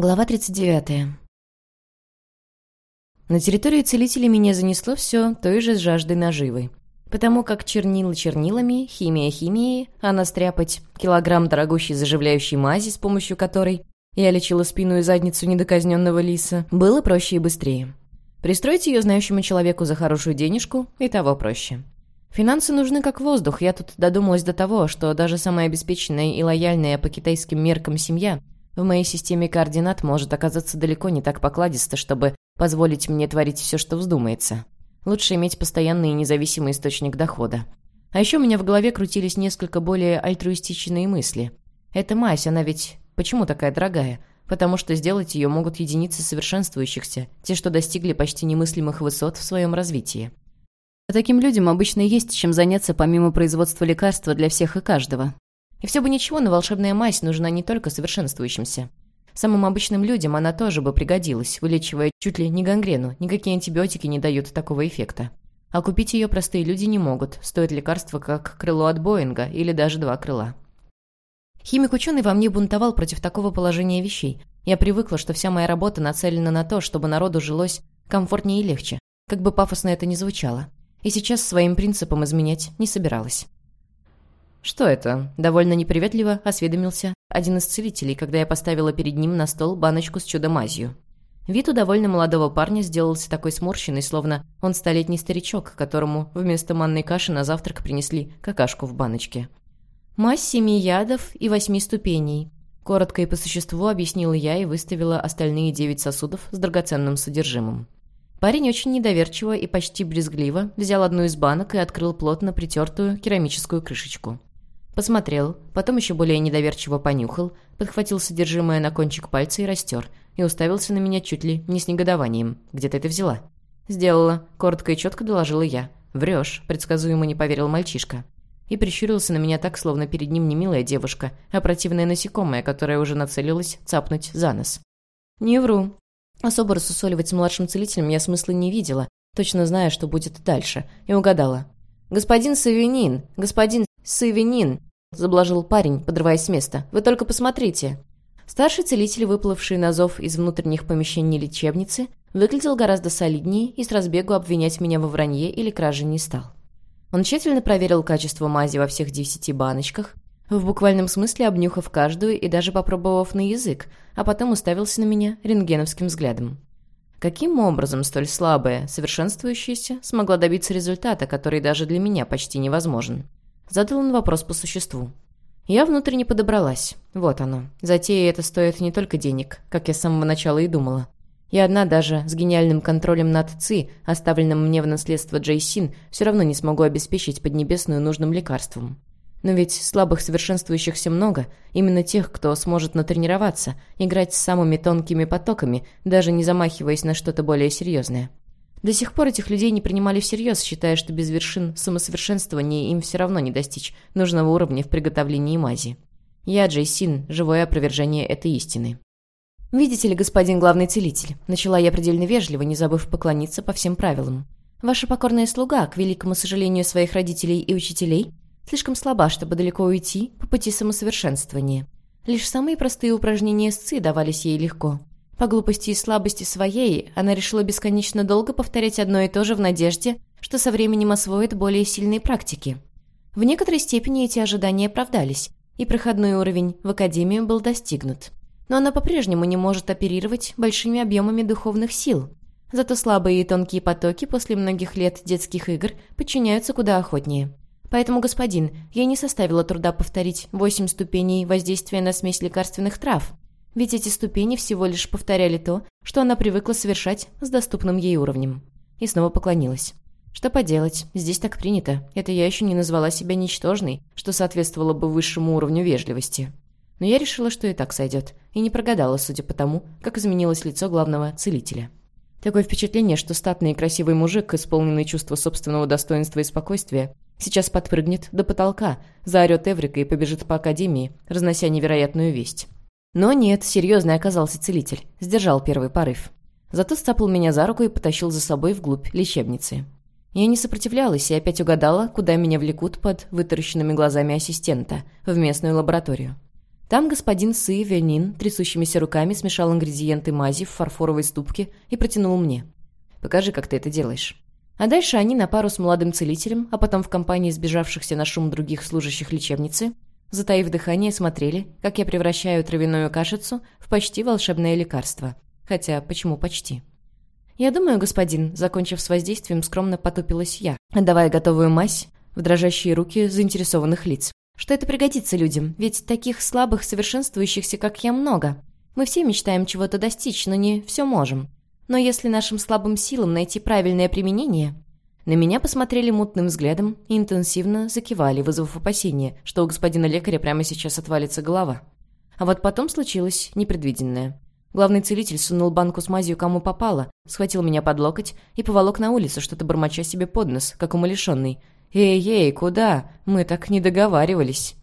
Глава 39. На территории целителей меня занесло все той же с жаждой наживы. Потому как чернила чернилами, химия химией, а настряпать килограмм дорогущей заживляющей мази, с помощью которой я лечила спину и задницу недоказненного лиса, было проще и быстрее. Пристроить ее знающему человеку за хорошую денежку и того проще. Финансы нужны как воздух, я тут додумалась до того, что даже самая обеспеченная и лояльная по китайским меркам семья – в моей системе координат может оказаться далеко не так покладисто, чтобы позволить мне творить все, что вздумается. Лучше иметь постоянный и независимый источник дохода. А еще у меня в голове крутились несколько более альтруистичные мысли. Эта мазь, она ведь почему такая дорогая? Потому что сделать ее могут единицы совершенствующихся, те, что достигли почти немыслимых высот в своем развитии. А таким людям обычно есть чем заняться помимо производства лекарства для всех и каждого. И все бы ничего, но волшебная мазь нужна не только совершенствующимся. Самым обычным людям она тоже бы пригодилась, вылечивая чуть ли не гангрену, никакие антибиотики не дают такого эффекта. А купить ее простые люди не могут, стоит лекарство как крыло от Боинга или даже два крыла. Химик-ученый во мне бунтовал против такого положения вещей. Я привыкла, что вся моя работа нацелена на то, чтобы народу жилось комфортнее и легче, как бы пафосно это ни звучало. И сейчас своим принципам изменять не собиралась. «Что это?» – довольно неприветливо осведомился один из целителей, когда я поставила перед ним на стол баночку с чудо-мазью. Вид у довольно молодого парня сделался такой сморщенный, словно он столетний старичок, которому вместо манной каши на завтрак принесли какашку в баночке. «Мазь семи ядов и восьми ступеней», – коротко и по существу объяснила я и выставила остальные девять сосудов с драгоценным содержимым. Парень очень недоверчиво и почти брезгливо взял одну из банок и открыл плотно притертую керамическую крышечку. Посмотрел, потом еще более недоверчиво понюхал, подхватил содержимое на кончик пальца и растер, и уставился на меня чуть ли не с негодованием. «Где ты это взяла?» «Сделала», — коротко и четко доложила я. «Врешь», — предсказуемо не поверил мальчишка. И прищурился на меня так, словно перед ним не милая девушка, а противная насекомая, которая уже нацелилась цапнуть за нос. «Не вру». Особо рассусоливать с младшим целителем я смысла не видела, точно зная, что будет дальше, и угадала. «Господин Савинин! Господин Савинин!» — заблажил парень, подрываясь с места. «Вы только посмотрите!» Старший целитель, выплывший на зов из внутренних помещений лечебницы, выглядел гораздо солиднее и с разбегу обвинять меня во вранье или краже не стал. Он тщательно проверил качество мази во всех десяти баночках, в буквальном смысле обнюхав каждую и даже попробовав на язык, а потом уставился на меня рентгеновским взглядом. Каким образом столь слабая, совершенствующаяся, смогла добиться результата, который даже для меня почти невозможен? Задал он вопрос по существу. Я внутренне подобралась. Вот оно. Затея это стоит не только денег, как я с самого начала и думала. Я одна даже с гениальным контролем над ЦИ, оставленным мне в наследство Джейсин, все равно не смогу обеспечить Поднебесную нужным лекарством. Но ведь слабых совершенствующихся много, именно тех, кто сможет натренироваться, играть с самыми тонкими потоками, даже не замахиваясь на что-то более серьезное. До сих пор этих людей не принимали всерьез, считая, что без вершин самосовершенствования им все равно не достичь нужного уровня в приготовлении мази. Я, Джей Син, живое опровержение этой истины. «Видите ли, господин главный целитель», — начала я предельно вежливо, не забыв поклониться по всем правилам. «Ваша покорная слуга, к великому сожалению своих родителей и учителей, слишком слаба, чтобы далеко уйти по пути самосовершенствования. Лишь самые простые упражнения с ЦИ давались ей легко. По глупости и слабости своей она решила бесконечно долго повторять одно и то же в надежде, что со временем освоит более сильные практики. В некоторой степени эти ожидания оправдались, и проходной уровень в Академию был достигнут. Но она по-прежнему не может оперировать большими объемами духовных сил. Зато слабые и тонкие потоки после многих лет детских игр подчиняются куда охотнее. Поэтому, господин, я не составила труда повторить восемь ступеней воздействия на смесь лекарственных трав – ведь эти ступени всего лишь повторяли то, что она привыкла совершать с доступным ей уровнем. И снова поклонилась. Что поделать, здесь так принято. Это я еще не назвала себя ничтожной, что соответствовало бы высшему уровню вежливости. Но я решила, что и так сойдет. И не прогадала, судя по тому, как изменилось лицо главного целителя. Такое впечатление, что статный и красивый мужик, исполненный чувства собственного достоинства и спокойствия, сейчас подпрыгнет до потолка, заорет Эврика и побежит по академии, разнося невероятную весть. Но нет, серьезный оказался целитель. Сдержал первый порыв. Зато сцапал меня за руку и потащил за собой вглубь лечебницы. Я не сопротивлялась и опять угадала, куда меня влекут под вытаращенными глазами ассистента, в местную лабораторию. Там господин Сы Вянин трясущимися руками смешал ингредиенты мази в фарфоровой ступке и протянул мне. «Покажи, как ты это делаешь». А дальше они на пару с молодым целителем, а потом в компании сбежавшихся на шум других служащих лечебницы, затаив дыхание, смотрели, как я превращаю травяную кашицу в почти волшебное лекарство. Хотя, почему почти? «Я думаю, господин», закончив с воздействием, скромно потупилась я, отдавая готовую мазь в дрожащие руки заинтересованных лиц. «Что это пригодится людям, ведь таких слабых, совершенствующихся, как я, много. Мы все мечтаем чего-то достичь, но не все можем. Но если нашим слабым силам найти правильное применение...» На меня посмотрели мутным взглядом и интенсивно закивали, вызвав опасение, что у господина лекаря прямо сейчас отвалится голова. А вот потом случилось непредвиденное. Главный целитель сунул банку с мазью кому попало, схватил меня под локоть и поволок на улицу, что-то бормоча себе под нос, как умалишенный. «Эй-ей, куда? Мы так не договаривались».